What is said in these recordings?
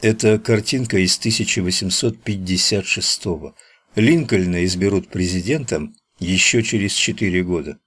Это картинка из 1856-го. Линкольна изберут президентом еще через четыре года.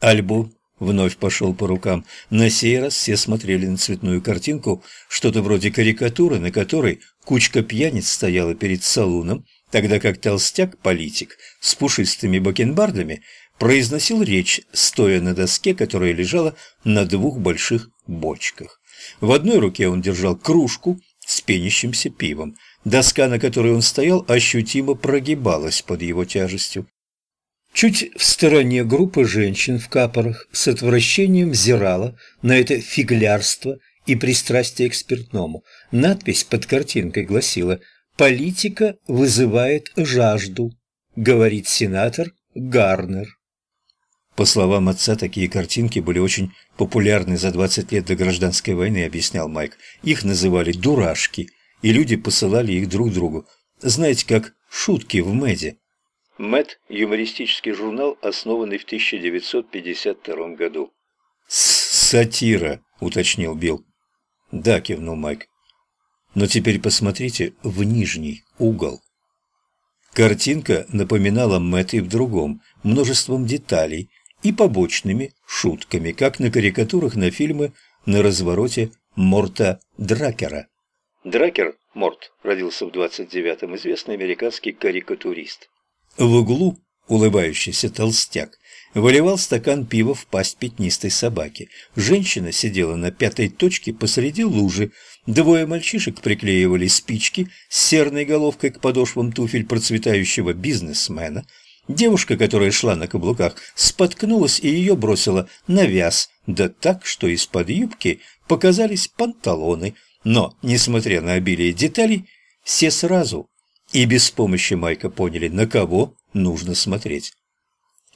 Альбом вновь пошел по рукам. На сей раз все смотрели на цветную картинку, что-то вроде карикатуры, на которой кучка пьяниц стояла перед салуном, тогда как толстяк-политик с пушистыми бакенбардами произносил речь, стоя на доске, которая лежала на двух больших бочках. В одной руке он держал кружку с пенящимся пивом. Доска, на которой он стоял, ощутимо прогибалась под его тяжестью. Чуть в стороне группа женщин в капорах с отвращением взирала на это фиглярство и пристрастие к спиртному. Надпись под картинкой гласила «Политика вызывает жажду», говорит сенатор Гарнер. По словам отца, такие картинки были очень популярны за 20 лет до гражданской войны, объяснял Майк. Их называли «дурашки», и люди посылали их друг другу. Знаете, как шутки в Мэде. Мэд – юмористический журнал, основанный в 1952 году. «Сатира», – уточнил Билл. «Да», – кивнул Майк. «Но теперь посмотрите в нижний угол». Картинка напоминала Мэтт и в другом, множеством деталей и побочными шутками, как на карикатурах на фильмы на развороте Морта Дракера. Дракер, Морт, родился в 29-м, известный американский карикатурист. В углу улыбающийся толстяк выливал стакан пива в пасть пятнистой собаки. Женщина сидела на пятой точке посреди лужи. Двое мальчишек приклеивали спички с серной головкой к подошвам туфель процветающего бизнесмена. Девушка, которая шла на каблуках, споткнулась и ее бросила на вяз, да так, что из-под юбки показались панталоны. Но, несмотря на обилие деталей, все сразу и без помощи Майка поняли, на кого нужно смотреть.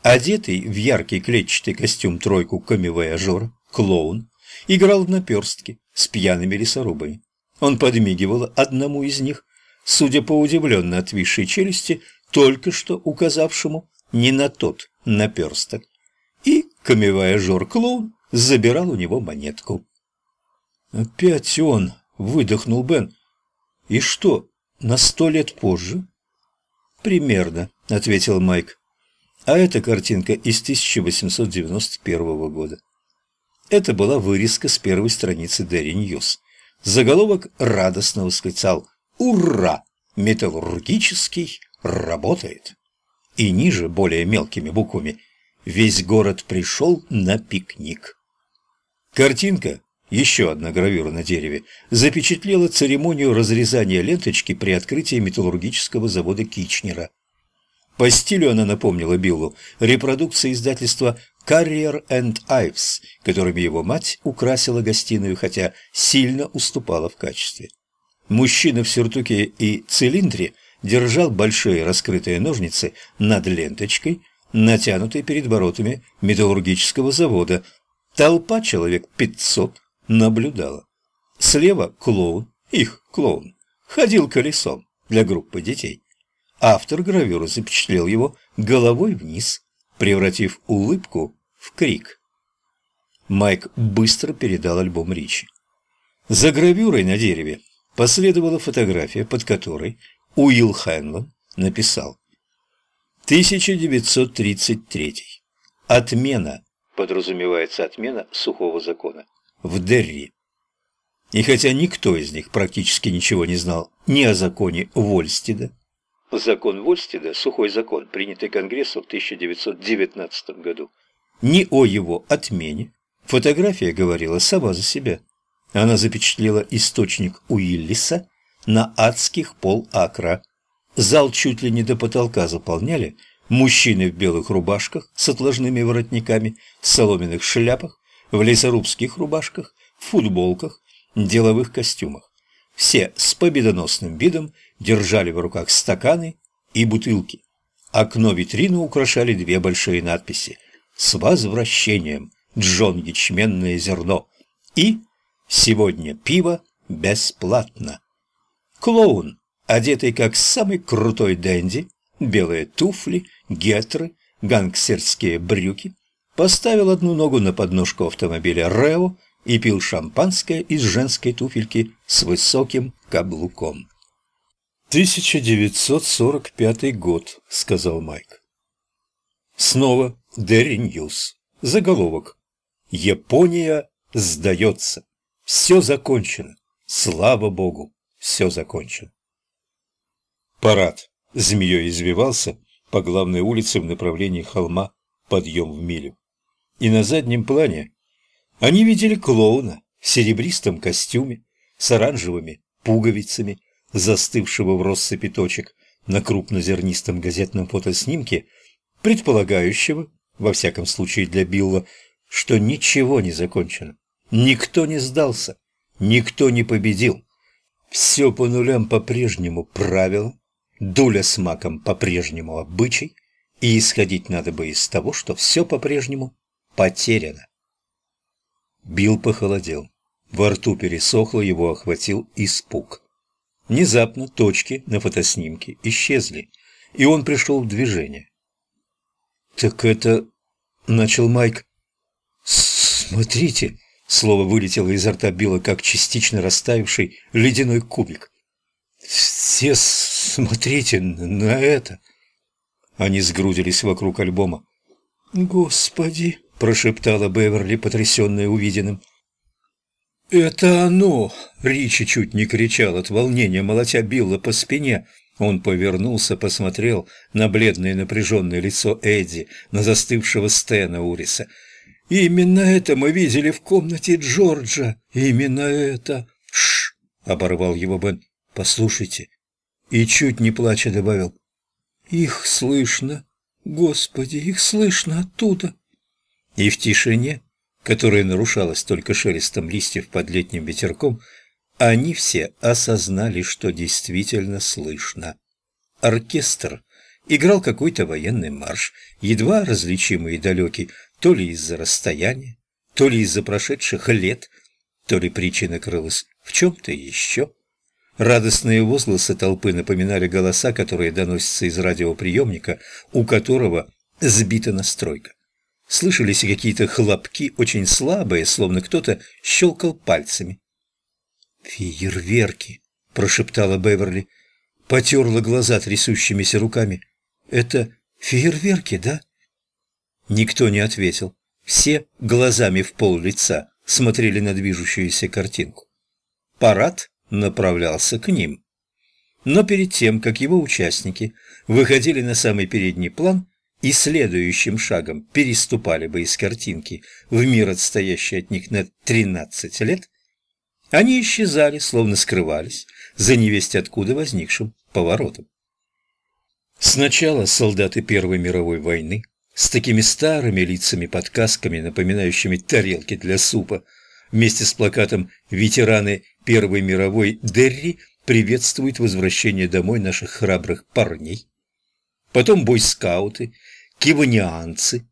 Одетый в яркий клетчатый костюм тройку камевояжера, клоун, играл в наперстки с пьяными лесорубами. Он подмигивал одному из них, судя по удивленно отвисшей челюсти, только что указавшему не на тот наперсток. И камевояжер-клоун забирал у него монетку. «Опять он!» — выдохнул Бен. «И что, на сто лет позже?» «Примерно», — ответил Майк. А эта картинка из 1891 года. Это была вырезка с первой страницы Дерри Ньюс. Заголовок радостно восклицал «Ура! Металлургический работает!» И ниже, более мелкими буквами, «Весь город пришел на пикник». Картинка еще одна гравюра на дереве, запечатлела церемонию разрезания ленточки при открытии металлургического завода Кичнера. По стилю она напомнила Биллу репродукции издательства «Carrier and Ives», которыми его мать украсила гостиную, хотя сильно уступала в качестве. Мужчина в сюртуке и цилиндре держал большие раскрытые ножницы над ленточкой, натянутой перед воротами металлургического завода. Толпа человек пятьсот наблюдала. Слева клоун, их клоун, ходил колесом для группы детей. Автор гравюры запечатлел его головой вниз, превратив улыбку в крик. Майк быстро передал альбом Ричи. За гравюрой на дереве последовала фотография, под которой Уилл Хэнлон написал 1933. Отмена, подразумевается отмена сухого закона, в Дерри. И хотя никто из них практически ничего не знал ни о законе Вольстеда, закон Вольстеда, сухой закон, принятый Конгрессом в 1919 году, ни о его отмене, фотография говорила сама за себя. Она запечатлела источник Уиллиса на адских полакра. Зал чуть ли не до потолка заполняли мужчины в белых рубашках с отложными воротниками, в соломенных шляпах, в лесорубских рубашках, в футболках, деловых костюмах. Все с победоносным видом держали в руках стаканы и бутылки. Окно витрины украшали две большие надписи «С возвращением! Джон Ячменное зерно!» и «Сегодня пиво бесплатно!» Клоун, одетый как самый крутой денди, белые туфли, гетры, гангстерские брюки, поставил одну ногу на подножку автомобиля Рео, и пил шампанское из женской туфельки с высоким каблуком. «1945 год», — сказал Майк. Снова Дерри Ньюс. Заголовок. «Япония сдается. Все закончено. Слава Богу, все закончено». Парад змеей извивался по главной улице в направлении холма подъем в милю. И на заднем плане они видели клоуна в серебристом костюме с оранжевыми пуговицами, застывшего в россыпи точек на крупнозернистом газетном фотоснимке, предполагающего, во всяком случае для Билла, что ничего не закончено, никто не сдался, никто не победил. Все по нулям по-прежнему правило, дуля с маком по-прежнему обычай, и исходить надо бы из того, что все по-прежнему потеряно. Билл похолодел. Во рту пересохло, его охватил испуг. Внезапно точки на фотоснимке исчезли, и он пришел в движение. «Так это...» — начал Майк. «Смотрите!» — слово вылетело изо рта Билла, как частично растаявший ледяной кубик. «Все смотрите на это!» Они сгрудились вокруг альбома. «Господи!» – прошептала Беверли, потрясенная увиденным. «Это оно!» – Ричи чуть не кричал от волнения, молотя Билла по спине. Он повернулся, посмотрел на бледное напряженное лицо Эдди, на застывшего Стэна Уриса. «Именно это мы видели в комнате Джорджа! Именно это!» «Шш!» — оборвал его Бен. «Послушайте!» И чуть не плача добавил. «Их слышно! Господи, их слышно оттуда!» И в тишине, которая нарушалась только шелестом листьев под летним ветерком, они все осознали, что действительно слышно. Оркестр играл какой-то военный марш, едва различимый и далекий, то ли из-за расстояния, то ли из-за прошедших лет, то ли причина крылась в чем-то еще. Радостные возгласы толпы напоминали голоса, которые доносятся из радиоприемника, у которого сбита настройка. Слышались какие-то хлопки, очень слабые, словно кто-то щелкал пальцами. «Фейерверки!» – прошептала Беверли. Потерла глаза трясущимися руками. «Это фейерверки, да?» Никто не ответил. Все глазами в пол лица смотрели на движущуюся картинку. Парад направлялся к ним. Но перед тем, как его участники выходили на самый передний план и следующим шагом переступали бы из картинки в мир, отстоящий от них на 13 лет, они исчезали, словно скрывались, за невесть откуда возникшим поворотом. Сначала солдаты Первой мировой войны с такими старыми лицами под касками, напоминающими тарелки для супа, вместе с плакатом «Ветераны Первой мировой Дерри приветствует возвращение домой наших храбрых парней. Потом бойскауты, киванианцы.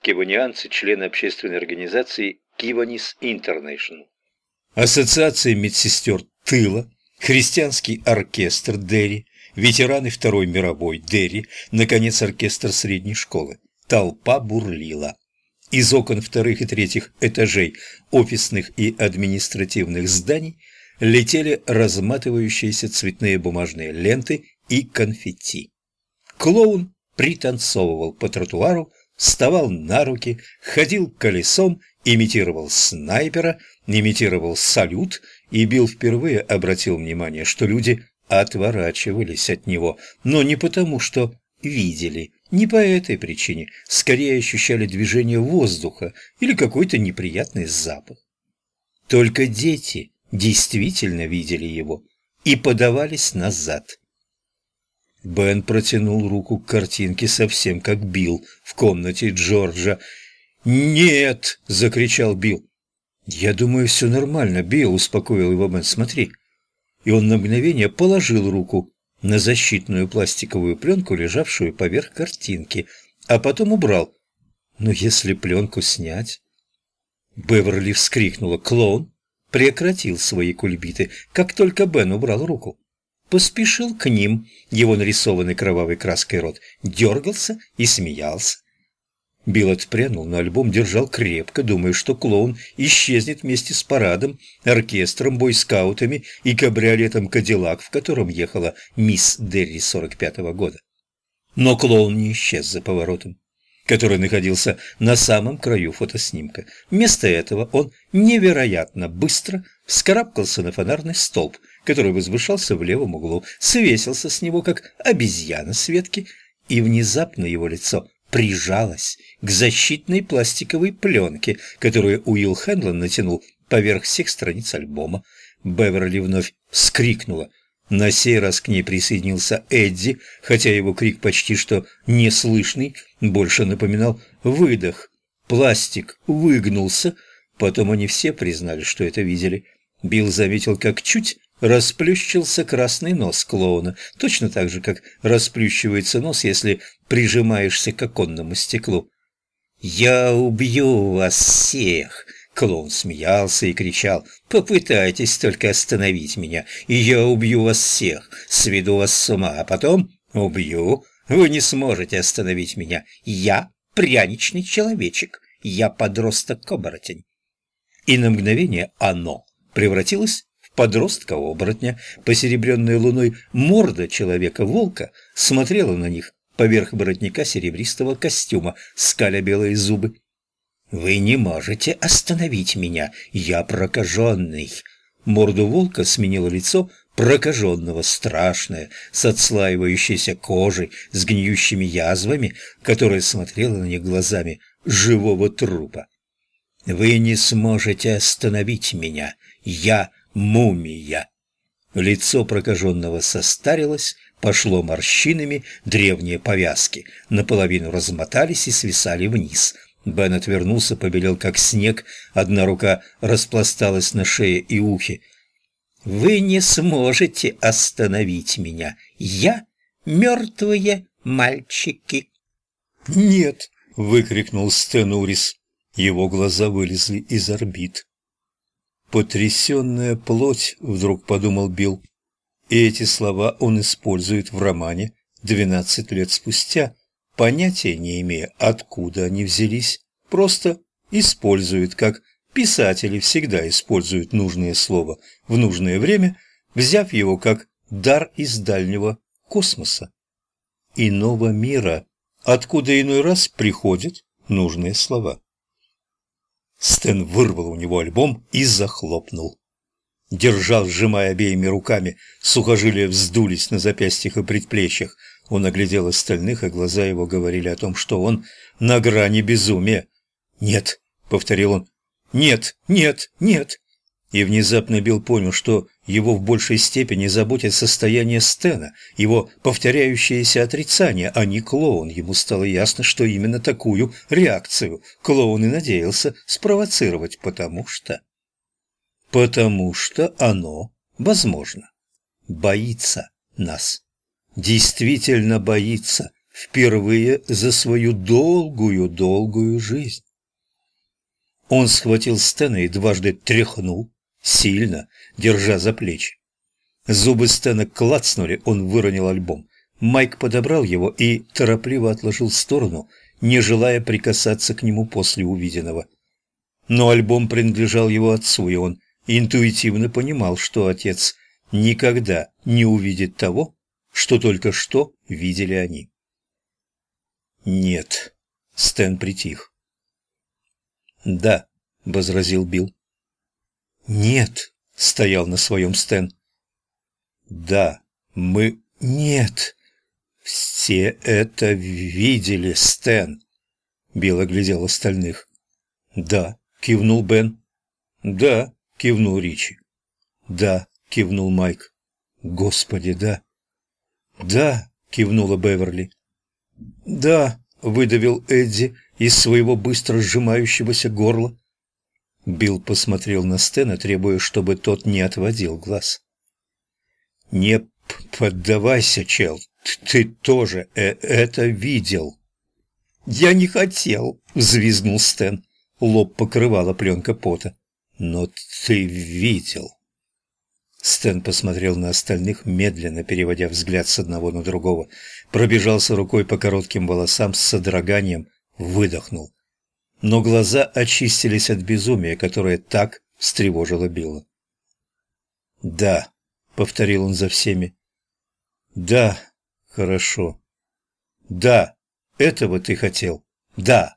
Киванианцы – члены общественной организации Киванис Интернешнл. Ассоциация медсестер тыла, христианский оркестр Дерри, ветераны Второй мировой Дерри, наконец оркестр средней школы. Толпа бурлила. Из окон вторых и третьих этажей офисных и административных зданий летели разматывающиеся цветные бумажные ленты и конфетти. Клоун пританцовывал по тротуару, вставал на руки, ходил колесом, имитировал снайпера, имитировал салют и Билл впервые обратил внимание, что люди отворачивались от него, но не потому, что видели, не по этой причине, скорее ощущали движение воздуха или какой-то неприятный запах. Только дети действительно видели его и подавались назад. Бен протянул руку к картинке совсем как Билл в комнате Джорджа. «Нет!» — закричал Билл. «Я думаю, все нормально, Билл», — успокоил его Бен. «Смотри». И он на мгновение положил руку на защитную пластиковую пленку, лежавшую поверх картинки, а потом убрал. Но если пленку снять... Беверли вскрикнула. Клоун прекратил свои кульбиты, как только Бен убрал руку. Поспешил к ним, его нарисованный кровавой краской рот, дергался и смеялся. Билл отпрянул, но альбом держал крепко, думая, что клоун исчезнет вместе с парадом, оркестром, бойскаутами и кабриолетом «Кадиллак», в котором ехала мисс Дерри 45-го года. Но клоун не исчез за поворотом, который находился на самом краю фотоснимка. Вместо этого он невероятно быстро вскарабкался на фонарный столб, который возвышался в левом углу, свесился с него, как обезьяна с ветки, и внезапно его лицо прижалась к защитной пластиковой пленке, которую Уилл Хэнлон натянул поверх всех страниц альбома. Беверли вновь вскрикнула. На сей раз к ней присоединился Эдди, хотя его крик почти что неслышный, больше напоминал выдох. Пластик выгнулся, потом они все признали, что это видели. Билл заметил, как чуть расплющился красный нос клоуна, точно так же, как расплющивается нос, если прижимаешься к оконному стеклу. «Я убью вас всех!» Клоун смеялся и кричал. «Попытайтесь только остановить меня, и я убью вас всех, сведу вас с ума, а потом убью. Вы не сможете остановить меня. Я пряничный человечек, я подросток-оборотень». И на мгновение оно превратилось подростка-оборотня, посеребренная луной морда человека-волка смотрела на них поверх воротника серебристого костюма, скаля белые зубы. «Вы не можете остановить меня, я прокаженный!» Морду волка сменило лицо прокаженного, страшное, с отслаивающейся кожей, с гниющими язвами, которая смотрела на них глазами живого трупа. «Вы не сможете остановить меня, я мумия. Лицо прокаженного состарилось, пошло морщинами, древние повязки наполовину размотались и свисали вниз. Бен отвернулся, побелел как снег, одна рука распласталась на шее и ухе. «Вы не сможете остановить меня. Я мертвые мальчики». «Нет!» — выкрикнул Стенурис. Его глаза вылезли из орбит. «Потрясенная плоть», — вдруг подумал Билл. И эти слова он использует в романе двенадцать лет спустя, понятия не имея, откуда они взялись, просто использует, как писатели всегда используют нужное слово в нужное время, взяв его как дар из дальнего космоса, иного мира, откуда иной раз приходят нужные слова. Стэн вырвал у него альбом и захлопнул. Держал, сжимая обеими руками, сухожилия вздулись на запястьях и предплечьях. Он оглядел остальных, и глаза его говорили о том, что он на грани безумия. «Нет», — повторил он, — «нет, нет, нет». И внезапно Билл понял, что его в большей степени заботит состояние Стена, его повторяющееся отрицание, а не клоун. Ему стало ясно, что именно такую реакцию клоун и надеялся спровоцировать, потому что... Потому что оно, возможно, боится нас. Действительно боится, впервые за свою долгую-долгую жизнь. Он схватил Стена и дважды тряхнул, сильно, держа за плечи. Зубы Стэна клацнули, он выронил альбом. Майк подобрал его и торопливо отложил в сторону, не желая прикасаться к нему после увиденного. Но альбом принадлежал его отцу, и он интуитивно понимал, что отец никогда не увидит того, что только что видели они. «Нет», — Стэн притих. «Да», — возразил Билл. «Нет», — стоял на своем Стэн. «Да, мы... Нет!» «Все это видели, Стэн!» Билл оглядел остальных. «Да», — кивнул Бен. «Да», — кивнул Ричи. «Да», — кивнул Майк. «Господи, да!» «Да», — кивнула Беверли. «Да», — выдавил Эдди из своего быстро сжимающегося горла. Билл посмотрел на Стена, требуя, чтобы тот не отводил глаз. «Не поддавайся, чел, ты тоже э это видел». «Я не хотел», — взвизгнул Стэн. Лоб покрывала пленка пота. «Но ты видел». Стэн посмотрел на остальных, медленно переводя взгляд с одного на другого. Пробежался рукой по коротким волосам с содроганием, выдохнул. Но глаза очистились от безумия, которое так встревожило Билла. «Да», — повторил он за всеми. «Да, хорошо. Да, этого ты хотел. Да».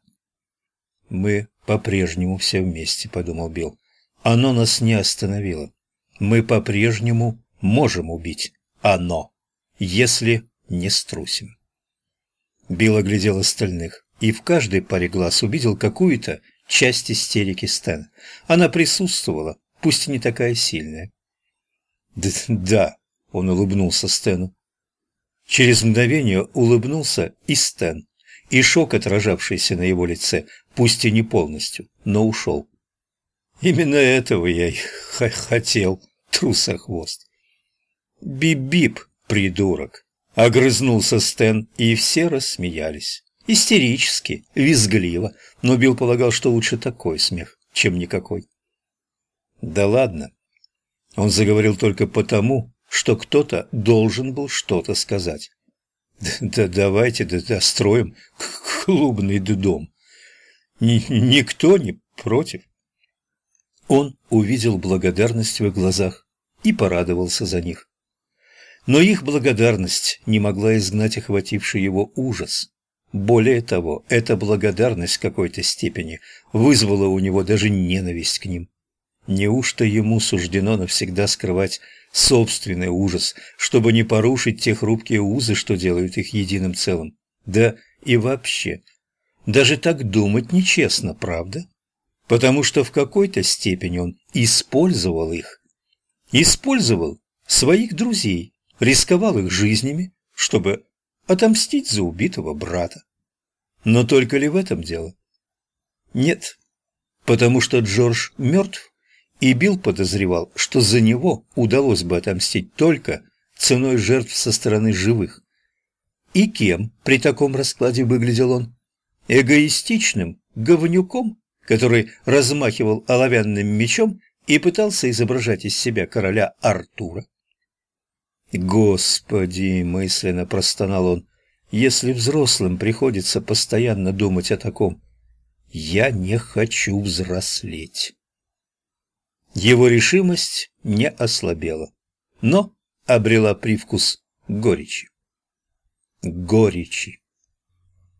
«Мы по-прежнему все вместе», — подумал Билл. «Оно нас не остановило. Мы по-прежнему можем убить оно, если не струсим». Билл оглядел остальных и в каждой паре глаз увидел какую-то часть истерики Стэна. Она присутствовала, пусть и не такая сильная. «Да», — он улыбнулся Стэну. Через мгновение улыбнулся и Стэн, и шок, отражавшийся на его лице, пусть и не полностью, но ушел. «Именно этого я и хотел, трусохвост». «Бип-бип, придурок!» — огрызнулся Стэн, и все рассмеялись. Истерически, визгливо, но Билл полагал, что лучше такой смех, чем никакой. «Да ладно!» Он заговорил только потому, что кто-то должен был что-то сказать. «Да давайте да достроим клубный дом. Ни никто не против». Он увидел благодарность в их глазах и порадовался за них. Но их благодарность не могла изгнать охвативший его ужас. Более того, эта благодарность в какой-то степени вызвала у него даже ненависть к ним. Неужто ему суждено навсегда скрывать собственный ужас, чтобы не порушить те хрупкие узы, что делают их единым целым? Да и вообще, даже так думать нечестно, правда? Потому что в какой-то степени он использовал их. Использовал своих друзей, рисковал их жизнями, чтобы отомстить за убитого брата. Но только ли в этом дело? Нет, потому что Джордж мертв, и Билл подозревал, что за него удалось бы отомстить только ценой жертв со стороны живых. И кем при таком раскладе выглядел он? Эгоистичным говнюком, который размахивал оловянным мечом и пытался изображать из себя короля Артура. «Господи!» — мысленно простонал он. «Если взрослым приходится постоянно думать о таком, я не хочу взрослеть». Его решимость не ослабела, но обрела привкус горечи. Горечи.